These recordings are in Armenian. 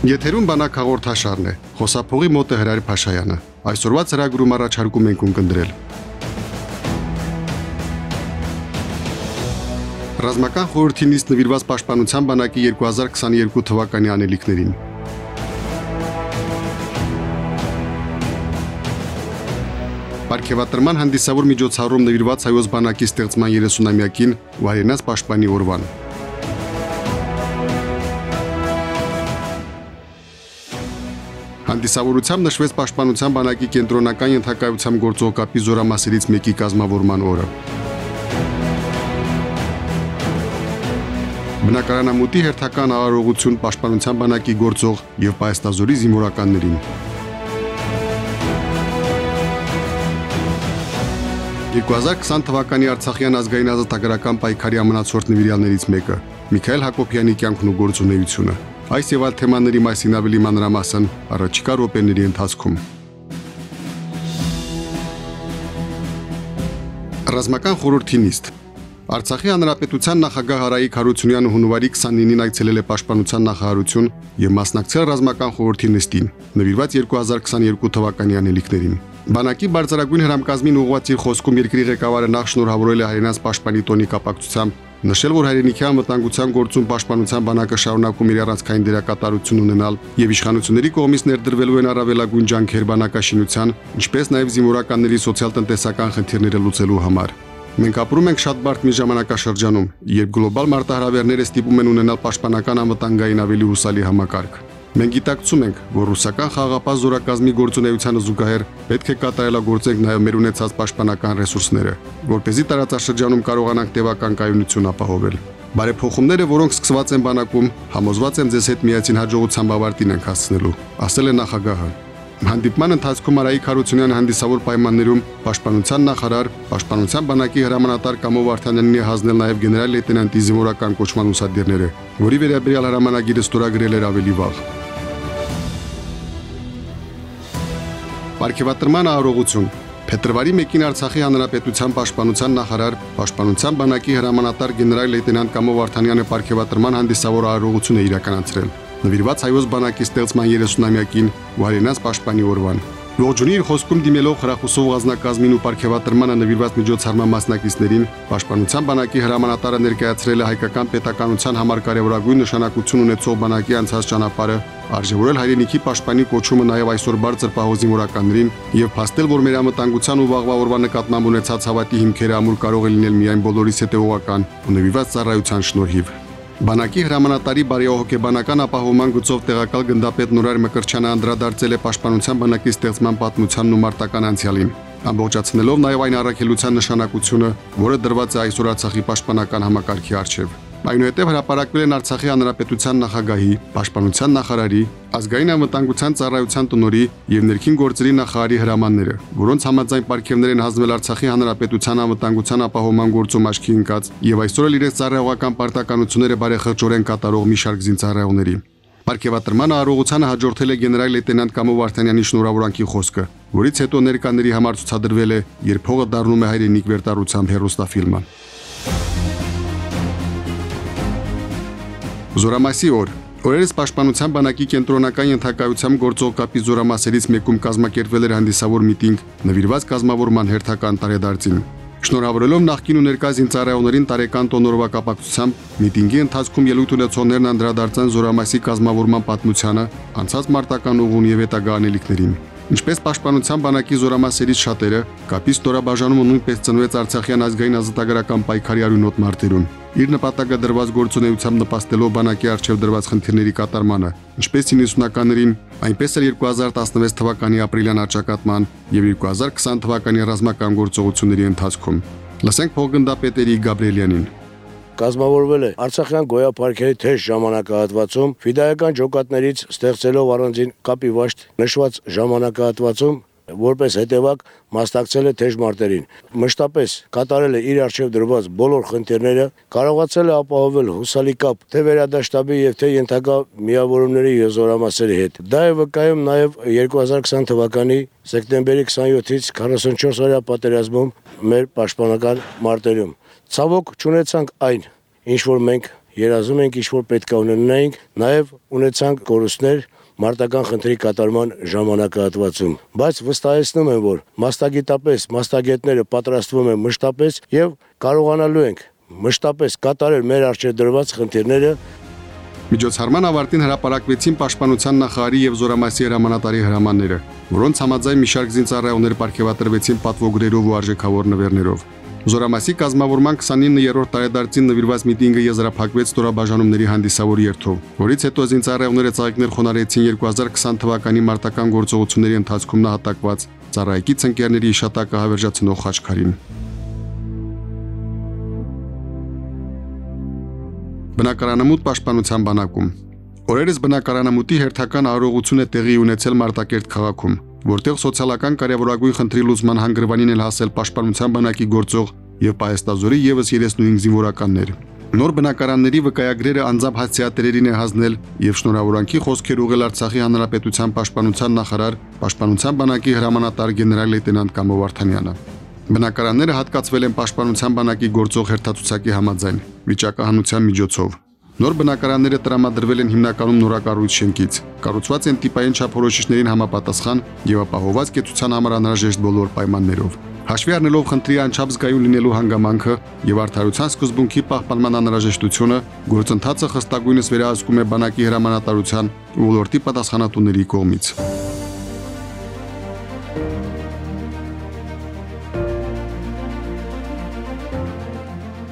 Եթերում բանակ հաղորդաշարն է։ Խոսափողի մոտ է Հրայր Փաշայանը։ Այսօրվա ծրագրում առաջարկում ենք ունկնդրել։ Ռազմական խորհրդի նիստ նվիրված պաշտպանության բանակի 2022 թվականի անելիքներին։ Պարգևատրման հանդիսավոր միջոցառում նվիրված հայոց բանակի ստեղծման 30-ամյակին Վարենաս պաշտպանի օրվան։ Հանդիսավորությամբ նշվեց Պաշտպանության բանակի կենտրոնական ենթակայությամբ գործող կապի զորամասերից մեկի կազմավորման օրը։ Բնակարանամուտի հերթական արարողություն Պաշտպանության բանակի գործող եւ պայստազորի զինվորականներին։ «2020 թվականի Արցախյան ազգային ազատագրական պայքարի ամնացորդ նվիրյալներից մեկը Միքայել Հակոբյանի կյանքն ու գործունեությունը» Այս եւ այլ թեմաների մասին ավելի մանրամասն առաջիկա րոպեների ընթացքում։ Ռազմական խորհրդի նիստ. Արցախի հանրապետության նախագահ Հարայիկ Հարությունյանը հունվարի 29-ին այցելել է Պաշտպանության նախարարություն եւ մասնակցել ռազմական խորհրդի նիստին, նվիրված 2022 թվականի անելիքներին։ Բանակի բարձրագույն հրամկազմին ուղղված իր խոսքում երկրի ղեկավարը նախ շնորհավորել է հայրենաց պաշտպանի տոնի կապակցությամբ Նշել, որ հայրենիքի անվտանգության գործում պաշտպանության բանակը շարունակում իր առանցքային դերակատարություն ունենալ եւ իշխանությունների կողմից ներդրվելու են առավելագույն ջանքեր բանակաշինության, ինչպես նաեւ զինվորականների սոցիալ-տնտեսական խնդիրները լուծելու համար։ Մենք ապրում ենք շատ բարդ մի ժամանակաշրջանում, երբ գլոբալ մարտահրավերները ստիպում են ունենալ պաշտպանական անվտանգային ավելի հուսալի համակարգ։ Մենք գիտակցում ենք, որ ռուսական խաղապահ զորակազմի գործունեությանը զուգահեռ պետք է կատարելագործենք նաև մեր ունեցած պաշտպանական ռեսուրսները, որ เป զի տարածաշրջանում կարողանանք տևական կայունություն ապահովել։ Բարեփոխումները, որոնք սկսված են բանակում, համոզված եմ ձեզ հետ միացին հաջողությամբ ավարտին ենք հասցնելու, ասել է նախագահը։ Հանդիպման ընթացքում Արայիկ Հարությունյանը հանդիսավոր պայմաններում պաշտպանության նախարար, պաշտպանության բանակի հրամանատար Կամո Վարդանյանին է հանձնել նաև գեներալ լեյտենանտի զինվորական կոչման ուսադիրները, որի վերաբերյալ հրամանագիրը ստորագրել էր ավելի վաղ։ Պարգևատրման արարողություն. Փետրվարի 1-ին Արցախի Հանրապետության Պաշտպանության նախարար, Պաշտպանության բանակի հրամանատար գեներալ լեյտենանտ Կամո Վարդանյանը պարգևատրման հանդիսավոր արարողություն է իրականացրել։ Նվիրված հայոց բանակի ստեղծման 30-ամյակին ու հայրենաց պաշտպանի օրվան։ Ողջունի իր խոսքում դիմելով հրախուսող ազնագազմին ու ապարքեվատրմանը նվիրված միջոցառման մասնակիցներին Պաշտպանության բանակի հրամանատարը ներկայացրել է հայկական պետականության համար կարևորագույն նշանակություն ունեցող բանակի անցած ճանապարհը, արժևորել հայրենիքի պաշտպանի կոչումը նաև այսօր բարձր պահոզի մորականներին եւ փաստել, որ մեր ամտանգության ու վաղվա օրվա նկատմամբ ունեցած հավատի հիմքերը ամուր կարող է լինել միայն բոլորիս հետեւողական ու նվիրված ծառայության շնորհիվ։ Բանակի հրամանատարի բարեհոգեբանական ապահովման գծով տեղակալ գնդապետ Նուրար Մկրչյանը անդրադարձել է Պաշտպանության բանակի ստեղծման պատմությանն ու մարտական անցյալին, ամբողջացնելով նաև այն առաքելության նշանակությունը, որը դրված է այսօր Արցախի պաշտպանական համակարգի առջև։ Այնուհետև հրապարակվել են Արցախի հանրապետության նախագահի, պաշտպանության նախարարի, ազգային անվտանգության ծառայության տնօրի եւ ներքին գործերի նախարարի հրամանները, որոնց համաձայն պարգևներ են հանձնել Արցախի հանրապետության անվտանգության ապահովման գործում աչքի ընկած եւ այսօր էլ իրենց ծառայողական պարտականությունները բարեխղճորեն կատարող մի շարք զինծառայողների։ Պարգևատրմանը առողջանը հաջորդել է գեներալ լեյտենանտ Կամո Վարդանյանի շնորհավորանքի խոսքը, որից հետո ներկաների համար ցուցադրվել է երբ փողը դառնում է հայրենիք վերտարությամբ հերոստաֆիլմը։ Զորամասի օր Օրերս Պաշտպանության բանակի կենտրոնական ենթակայությամբ գործող կապի զորամասերից մեկում կազմակերպվել էր հանդիսավոր միտինգ նվիրված կազմավորման հերթական տարեդարձին։ Շնորհավորելով նախկին ու ներկա զինծառայողներին տարեկան տոնորվա կապակցությամբ միտինգի ընթացքում ելույթ ունեցողներն անդրադարձան զորամասի կազմավորման պատմությանը, անցած մարտական ուղուն եւ հետագա անելիքներին։ Ինչպես Պաշտպանության բանակի զորամասերից շատերը, կապի ստորաբաժանումը նույնպես ծնվեց Արցախյան ազգային ազատագրական պայքարի արյունոտ մարտերում։ Իր նպատակը դրված գործունեությամբ նպաստելով բանակի արչև դրված խնդիրների կատարմանը, ինչպես 90-ականներին, այնպես էլ 2016 թվականի ապրիլյան աճակատման եւ 2020 թվականի ռազմական գործողությունների ընթացքում։ Լսենք փոխգնդապետերի Գաբրիելյանին կազմավորվել է Արցախյան գոյապարքերի թեժ ժամանակահատվածում ֆիդայական ջոկատներից ստեղծելով առանձին կապի վաշտ նշված ժամանակահատվածում որպես հետևակ մասնակցել է թեժ մարտերին։ Մշտապես կատարել է իր արժև դրված բոլոր խնդիրները, կարողացել է ապահովել հուսալի կապ թե վերադաշտաբի եւ թե ենթակա միավորումների եզորամասերի հետ։ Դա է վկայում նաեւ 2020 թվականի սեպտեմբերի 27-ից 44 օրյա պատերազմում մեր պաշտպանական մարտերում։ Ցավոք չունեցանք այն, ինչ որ մենք երազում ենք, ինչ որ պետք է ունենայինք, նաև ունեցանք կորուստներ մարտական խնդրի կատարման ժամանակահատվածում, բայց վստահեցնում եմ, որ մասնագիտապես մասնագետները պատրաստվում են մշտապես եւ կարողանալու ենք մշտապես կատարել մեր արժե դրված խնդիրները Միջոցառման ավարտին հրապարակվեցին Պաշտպանության նախարարի եւ Զորամասի հրամանատարի հրամանները, որոնց համաձայն մի շարք զինծառայողներ ապարգևատրվեցին պատվոգրերով ու արժեքավոր նվերներով։ Զորամասի կազմավորման 29-րդ տարեդարձին նվիրված միտինգը եզրափակվեց ստորաբաժանումների հանդիսավոր երթով, որից հետո զինծառայողները ցաղիկներ խոնարեցին 2020 թվականի մարտական գործողությունների ընթացքում նահատակված ծառայեկից ընկերների իշտակը հավերժացնող խաչքարին։ Բնակարանամուտ պաշտպանության բանակում Օրերս բնակարանամուտի հերթական արարողություն է տեղի ունեցել Մարտակերտ քաղաքում, որտեղ սոցիալական կարևորագույն խնդրի լուծման հանգրվանին էլ հասել պաշտպանության բանակի գործող եւ Պայեստազորի եւս 35 զինվորականներ։ Նոր բնակարանների վկայագրերը անձամբ հացիատերերին է հանձնել եւ շնորհավորանքի խոսքեր ուղղել Արցախի հանրապետության պաշտպանության նախարար, պաշտպանության բանակի հրամանատար գեներալ լեյտենանտ Կամո Վարդանյանը։ Բնակարանները հատկացվել են պաշտպանության բանակի գործող հերթացուցակի համաձայն վիճակահանության միջոցով։ Նոր բնակարանները տրամադրվել են հիմնականում նորակառույց շենքից։ Կառուցված են տիպային չափորոշիչներին համապատասխան եւ ապահովված կեցության համար անհրաժեշտ բոլոր պայմաններով։ Հաշվի առնելով խնդրի անչափ զգայուն լինելու հանգամանքը եւ արդարության սկզբունքի պահպանման անհրաժեշտությունը, գործընթացը խստագույնս վերահսկում է բանակի հրամանատարության ու ոլորտի պատասխանատուների կողմից։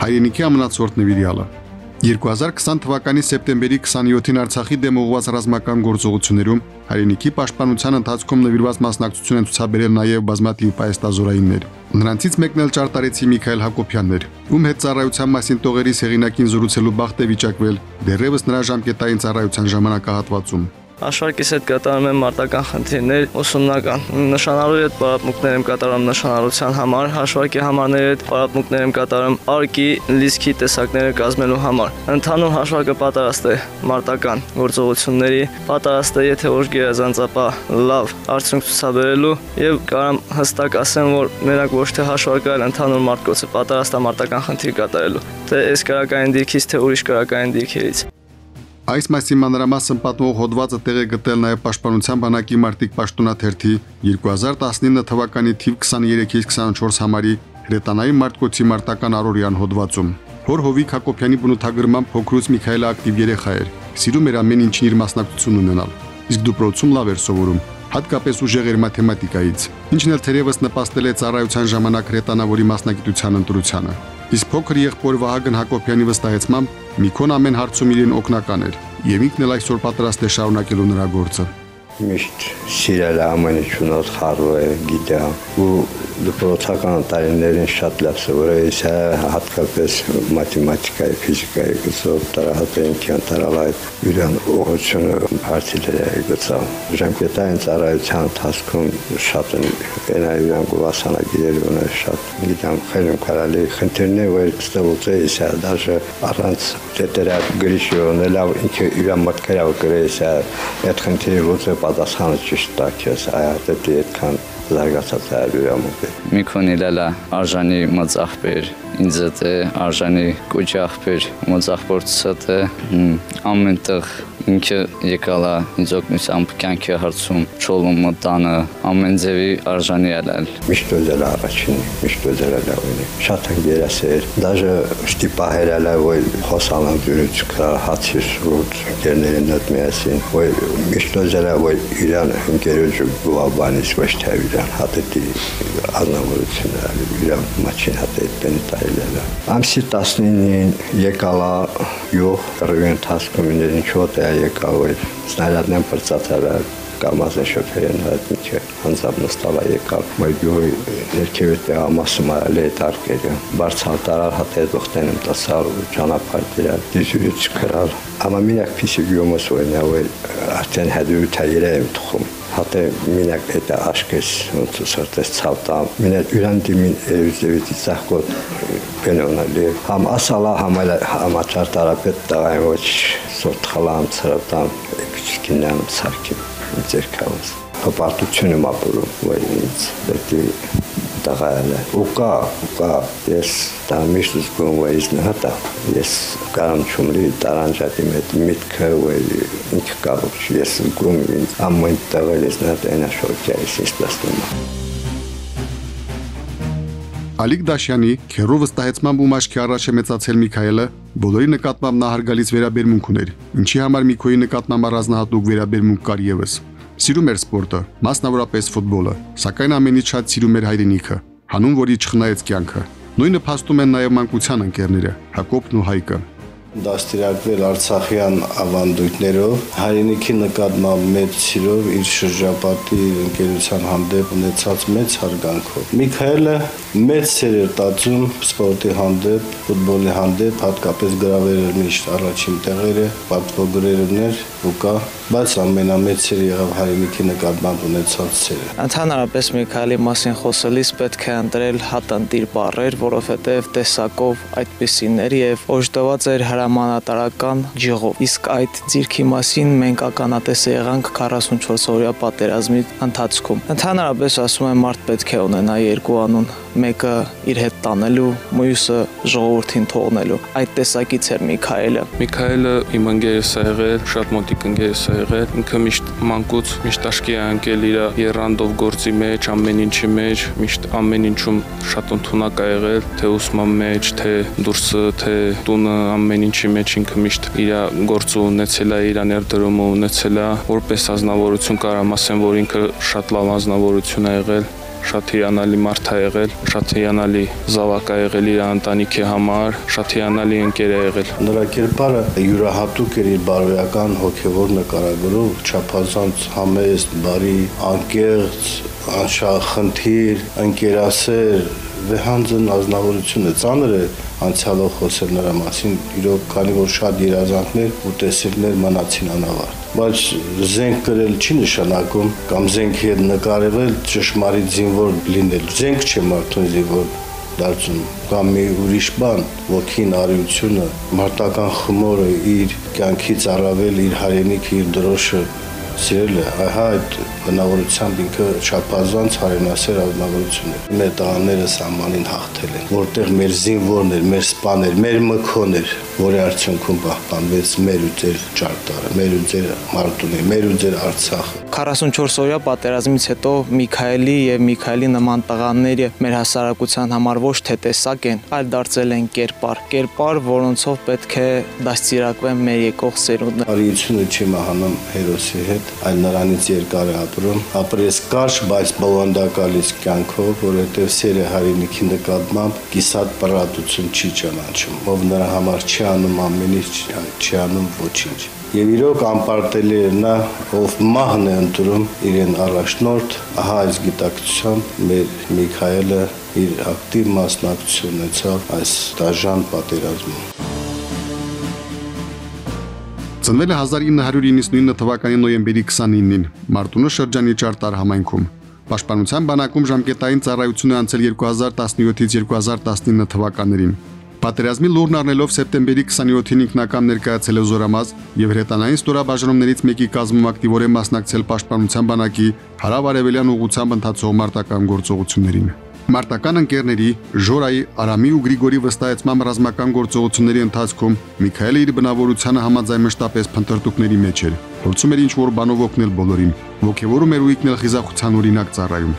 Հայրենիքի ամնացորդ նվիրյալը 2020 թվականի սեպտեմբերի 27-ին Արցախի դեմ ուղղված ռազմական գործողություններում հայրենիքի պաշտպանության ընթացքում նվիրված մասնակցություն են ցուցաբերել նաև բազմաթիվ պայստազորայիններ։ Նրանցից մեկն էլ ճարտարեցի Միքայել Հակոբյանն էր, ում հետ ծառայության մասին տողերի հեղինակին զրուցելու բախտ է վիճակվել դեռևս նրա ժամկետային ծառայության ժամանակահատվածում հաշվարկիս հետ կատարում եմ մարտական խնդիրներ ուսումնական։ Նշանալու հետ պարապմունքներ եմ կատարում նշանալության համար, հաշվարկի համարների հետ պարապմունքներ եմ կատարում արկի, լիսկի տեսակները կազմելու համար։ Ընդհանուր հաշվարկը պատրաստ է մարտական գործողությունների, պատրաստ է եթե որ գերազանցապա լավ արդյունք ցուցաբերելու եւ կարամ հստակ ասեմ, որ մենակ ոչ թե հաշվարկը, այլ ընդհանուր մարտկոցը պատրաստ է մարտական խնդիր կատարելու։ Թե այս կարակային դիրքից, թե ուրիշ կարակային դիրքերից։ Այս մասին մանրամասն պատմող հոդվածը տեղ է գտել նաև Պաշտպանության բանակի մարտիկ պաշտոնաթերթի 2019 թվականի թիվ 23-ից 24 համարի հրետանային մարտկոցի մարտական առօրյան հոդվածում։ Հոր Հովիկ Հակոբյանի բնութագրման փոքրուց Միքայելը ակտիվ երեխա էր։ Սիրում էր ամեն ինչին իր մասնակցություն ունենալ։ Իսկ դպրոցում լավ էր սովորում հատկապես ուժեղ էր մաթեմատիկայից, ինչն էլ թերևս նպաստել է ծառայության ժամանակ հրետանավորի մասնագիտության ընտրությանը։ Իսկ փոքր եղբոր Վահագն Հակոբյանի վստահեցմամբ Միքոն ամեն հարցում իրեն օգնական էր եւ ինքն էլ այսօր պատրաստ է շարունակելու նրա գործը միշտ սիրել է ամեն ինչ ունոց խառու է գիտե ու դպրոցական տարիներին շատ լավ սովորել է հատկապես մաթեմատիկայի, ֆիզիկայի գծով տարահատային կյանտարալ այդ յուրան ուղղությունը հարցիներ է գծավ։ Ժամկետային ծառայության ընթացքում շատ են այնա յուրան գովասանագիրեր ուներ շատ գիտեմ խելում կարալի խնդիրներ որ ստեղծե իսա դաժե առանց դետերա գրիշյոնը լավ ինքը յուրան մտքերով գրես այդ խնդիրը է պատասխանը ճիշտ տա քեզ այա դե այդքան զարգացած է յուրամուտ։ Միքոնի լալա արժանի մծախբեր ինձ է արժանի կոճ ախբեր մծախբորցած է ամենտեղ ինքը եկալա ինձ օգնությամբ կյանքի հարցում ճոլում մտանը ամեն ձևի արժանի ալալ միշտ դել առաջին միշտ դել լավինի շատ ընկերասեր դաժե շտիպահեր ալա ոյ հոսալան դուրից կա հացի սուտ դերներն դատ միասին ոյ միշտ դել ոյ իրան ընկերոջ բուաբանից ոչ թե իրան հատետի ազնվորությունը իրան մաչին հատետ բենտայլելա ամսի 19-ին եկալա յող ռևեն տասկումիներին չոտ է եկավ այդ սնարյադնեն պրծացավը կամազը շոֆերեն այդ միջը հանձավ նստալա եկավ մայգյոյ ներքևի տեղամասում արել է տարկերը բարձալտարար հատե դոխտեն եմ տասալ ճանապարհ դրալ դիզուրից կրալ ամամինակ փիսի գյոմոս օրնյա որ արդեն հադու թայերը եմ թխում Հատե մինակ էտա աշկես ոնց սրտես ցավտամ։ Մինակ յուրան դիմին էրուզեվիցի ցախկոտ բենոնալի։ Համ ասալա համալ համաչար տարապետ տաղային ոչ սորտ խալամ ցրատամ քիչքինամ սարքի ձերքավս։ Հպարտություն եմ ապրում, որ ինձ պետք է տղայանը ու կա ու կա ես դա միշտ զգում եմ ես նհատա ես կարամ չումրի տարանջատի մետ միտքը ու ինքը կարող ես զգում ինձ ամեն տղել ես նհատա այնա շոկյա ես ինձ դաստում Ալիկ Դաշյանի քերու վստահեցմամբ ու մաշկի առաջ է մեծացել Միքայելը բոլորի նկատմամբ նա հարգալից վերաբերմունք ուներ ինչի համար Միքոյի նկատմամբ առանձնահատուկ վերաբերմունք կար եւս Սիրում էր սպորտը, մասնավորապես ֆուտբոլը, սակայն ամենից շատ սիրում էր հայրենիքը, հանուն որի չխնայեց կյանքը։ Նույնը փաստում են նաև մանկության ընկերները Հակոբն ու Հայկը դաստիարակվել Արցախյան ավանդույթներով, հայրենիքի նկատմամբ մեծ սիրով իր շրջապատի ընկերության հանդեպ ունեցած մեծ հարգանքով։ Միքայելը մեծ սեր էր տածում սպորտի հանդեպ, ֆուտբոլի հանդեպ, հատկապես գրավերը միշտ առաջին տեղերը, պատվոգրերներ ու կա, բայց ամենամեծ սերը եղավ հայրենիքի նկատմամբ ունեցած սերը։ Ընդհանրապես Միքայելի մասին խոսելիս պետք է ընտրել հատանտիր բառեր, որովհետև տեսակով այդպիսիներ եւ օժտված էր հրամանատարական ջղով։ Իսկ այդ ձիրքի մասին մենք ականատեսը եղանք 44 օրյա պատերազմի ընթացքում։ Ընդհանրապես ասում եմ մարդ պետք է ունենա երկու անուն, մեկը իր հետ տանելու, մյուսը ժողովրդին թողնելու։ Այդ տեսակից էր Միքայելը։ Միքայելը իմ ընկերս է եղել, շատ մոտիկ ընկերս է եղել։ Ինքը միշտ մանկուց միշտ աշկի է անկել իր երանդով գործի մեջ, ամեն ինչի մեջ, միշտ ամեն ինչում շատ ընդունակ է եղել, թե ուսման մեջ, թե դուրսը, թե տունը, ամեն ինչի մեջ ինքը միշտ իր գործը ունեցել է, իր ներդրումը ունեցել է, որպես ազնվորություն կարամ ասեմ, որ ինքը շատ լավ ազնվորություն է եղել շատ հիանալի մարդ է եղել, շատ հիանալի զավակ է եղել իր ընտանիքի համար, շատ հիանալի ընկեր է եղել։ Նրա կերպարը յուրահատուկ էր իր բարոյական հոգևոր նկարագրով, չափազանց համեստ, բարի, անկեղծ, անշախնդիր, ընկերասեր, վեհանձն ազնվորություն է, ծանր է անցյալով խոսել նրա մասին, իրոք քանի որ շատ երազանքներ ու տեսիլներ մնացին անավարտ։ Բայց զենք կրել չի նշանակում կամ զենքի հետ նկարվել ճշմարիտ զինվոր լինել։ Զենք չէ մարդուն զինվոր դարձում կամ մի ուրիշ բան, ոգին արիությունը, մարտական խմորը իր կյանքից առավել իր հայրենիքը, իր դրոշը սիրել է, այհա այդ բնավորությամբ ինքը շապազանց հայրենասեր ազնվորություն է։ Մեր տղաները սահմանին հաղթել են, որտեղ մեր զինվորներ, մեր սպաներ, մեր մքոներ, որի արդյունքում պահպանվեց մեր ու ձեր ճարտարը, մեր ու ձեր Մարտունը, մեր ու ձեր Արցախը։ 44 օրյա պատերազմից հետո Միքայելի եւ Միքայելի նման տղաները մեր հասարակության համար ոչ թե տեսակ են, այլ դարձել են կերպար, կերպար, որոնցով պետք է դաստիարակվեն մեր եկող սերունդը։ Արիությունը չի մահանում հերոսի հետ, այլ նրանից երկար է ապրում, ապրես կարճ, բայց բովանդակալից կյանքով, որովհետև սերը հայրենիքի նկատմամբ կիսատ պրատություն չի ճանաչում, ով նրա համար չի անում ամեն ինչ, չի անում ոչինչ։ Եվ իրոք անպարտելի է նա, ով մահն է ընտրում իրեն առաջնորդ, ահա այս գիտակցությամբ մեր Միքայելը իր ակտիվ մասնակցություն ունեցավ այս դաժան պատերազմում։ Ծնվել է 1999 թվականի նոյեմբերի 29-ին Մարտունու շրջանի Ճարտար համայնքում։ Պաշտպանության բանակում ժամկետային ծառայություն է անցել 2017-ից 2019 թվականներին։ Պատերազմի լուրն առնելով սեպտեմբերի 27-ին ինքնական ներկայացել է Զորամազ եւ հրետանային ստորաբաժանումներից մեկի կազմում ակտիվորեն մասնակցել Պաշտպանության բանակի հարավ-արևելյան ուղությամբ ընթացող մարտական գործողություններին։ Մարտական ընկերների Ժորայի, Արամի ու Գրիգորի վստահեցմամբ ռազմական գործողությունների ընթացքում Միքայելը իր բնավորությանը համաձայն մշտապես փնտրտուկների մեջ էր։ Փորձում էր ինչ-որ բանով օգնել բոլորին։ Ոգևորում էր ու ինքնել խիզախության օրինակ ծառայում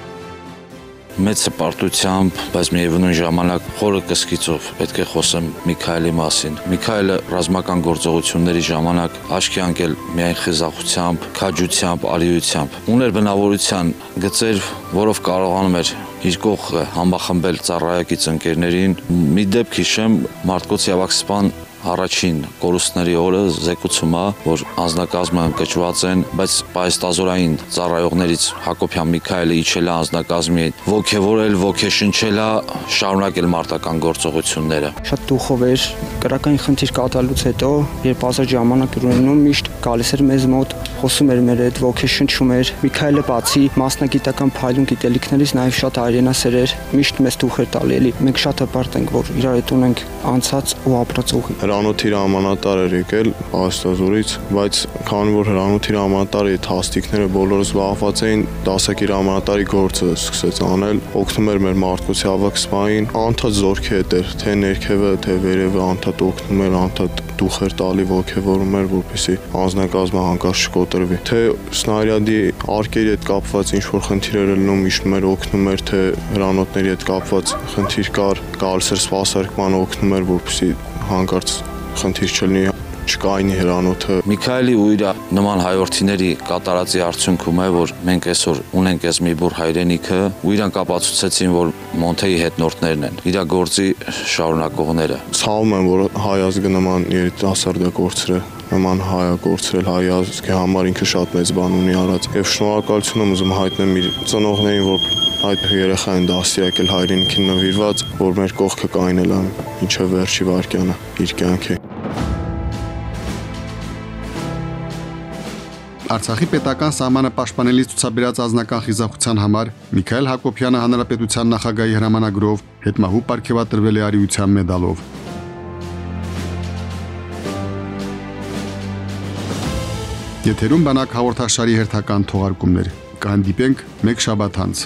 մեծ հպարտությամբ, բայց միևնույն ժամանակ խորը կսկիծով պետք է խոսեմ Միքայելի մասին։ Միքայելը ռազմական գործողությունների ժամանակ աչքի անկել միայն խիզախությամբ, քաջությամբ, արիությամբ։ Ուներ բնավորության գծեր, որով կարողանում էր իր կողքը համախմբել ծառայակից ընկերներին։ Մի դեպք հիշեմ, Մարտկոց Ավակսպան առաջին կորուստների օրը զեկուցում է, որ անձնակազմը ընկճված են, բայց պայստազորային ծառայողներից Հակոբյան Միքայելը իջել է անձնակազմի հետ, ողքեվորել, ողքեշնչել է, շարունակել մարտական գործողությունները։ Շատ դուխով էր, կրակային խնդիր կատարելուց հետո, երբ ազատ ժամանակ ունենում, միշտ գալիս էր մեզ մոտ, խոսում էր մեր հետ, ոգեշնչում էր։ Միքայելը բացի մասնագիտական փայլուն գիտելիքներից նաև շատ հայրենասեր էր, միշտ մեզ դուխ էր տալի, էլի։ Մենք շատ հպարտ ենք, որ իրար հետ ունենք անցած ու ապրած ուղի։ Հրանոթի հրամանատար էր եկել Աստազուրից, բայց քանի որ հրանոթի հրամանատարի հաստիկները բոլորը զբաղված էին, դասակի հրամանատարի գործը սկսեց անել, օգնում էր մեր մարդկոցի ավակ սպային, անդադ զորքի հետ էր, թե ներքևը, թե վերևը անդադ օգնում էր, անդադ դուխ էր տալի, ողջևորում էր, որպեսի անձնակազմը հանկարծ չկոտրվի։ Թե սնարյադի արկերի հետ կապված ինչ որ խնդիրեր լինում, իշնում էր, օգնում էր, թե հրանոթների հետ կապված խնդիր կար, էր սպասարկման օգնում էր, որպեսի հանկարծ խնդիր չլինի չկայնի հրանոթը Միքայելի ու իր նման հայորդիների կատարածի արդյունքում է որ մենք այսօր ունենք այս մի բուր հայրենիքը ու իրանք ապացուցեցին որ Մոնթեի հետնորդներն են իր գործի շարունակողները ցավում եմ որ հայ ազգը նման երիտասարդը կորցրել նման հայա կորցրել հայ ազգի համար ինքը շատ մեծ բան ունի արած եւ շնորհակալություն եմ ուզում հայտնեմ իր ծնողներին որ այդ երեխային դաստիարակել հայրենիքին նվիրված որ մեր կողքը կայնել է ինչը վերջի վարկյանը իր կյանքի Արցախի պետական սահմանը պաշտպանելիս ցուցաբերած ազնական խիզախության համար Միքայել Հակոբյանը հանրապետության նախագահի հրամանագրով հետմահու ապարգևատրվել է արիության մեդալով։ Եթերում բանակ հաղորդաշարի հերթական թողարկումներ։ Կհանդիպենք մեկ շաբաթ անց։